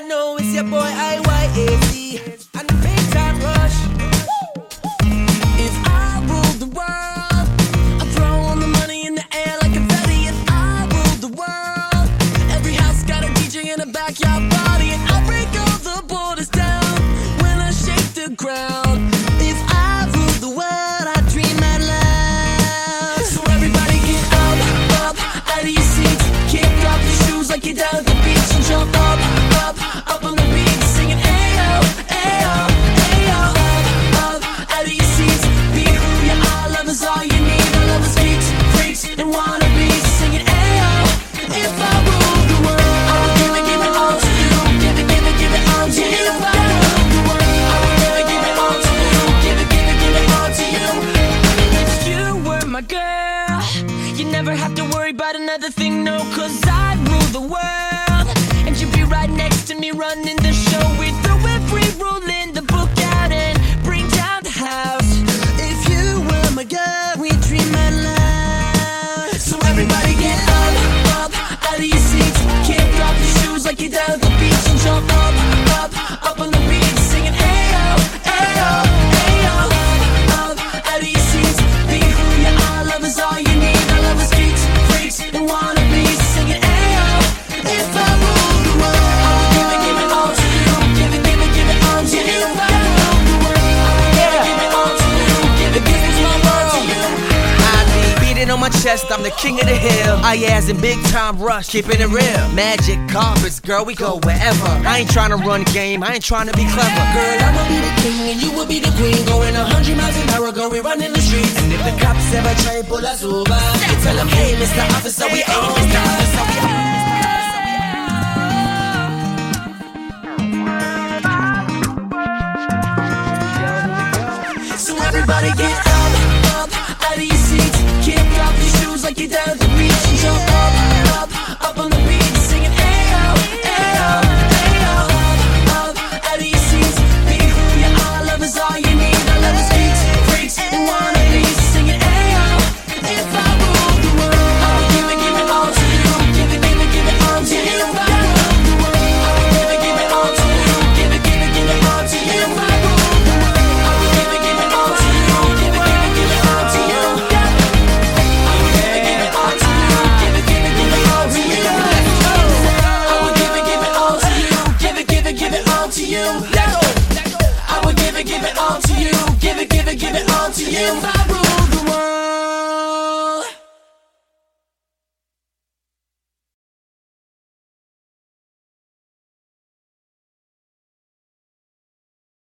I know it's your boy Iyaz and the big time rush. If I ruled the world, I'd throw all the money in the air like confetti. If I ruled the world, every house got a DJ in a backyard party, and I'll break all the borders down when I shake the ground. If I the world, I'd dream. So everybody get up, up, out of your seats, kick off your shoes like you're down have to worry about another thing, no, cause I'd rule the world. And you'd be right next to me running the show. We'd throw every rule in the book out and bring down the house. If you were my girl, we'd dream out loud. So everybody get up, up, out of your seats. Kick off your shoes like you're down on my chest, I'm the king of the hill. I as in big time rush, keeping it real. Magic carpets, girl, we go wherever. I ain't trying to run game, I ain't trying to be clever. Girl, I'ma be the king and you will be the queen. Going a hundred miles an hour, girl, we running the streets. And if the cops ever try to pull us over, you tell them, hey, Mr. Officer, we on. Mr. Officer, we on. So everybody get up, up, out of your seats. Kick off your shoes like you're down at the. It all to you. I would give it, give it all to you. Give it, give it, give it all to you.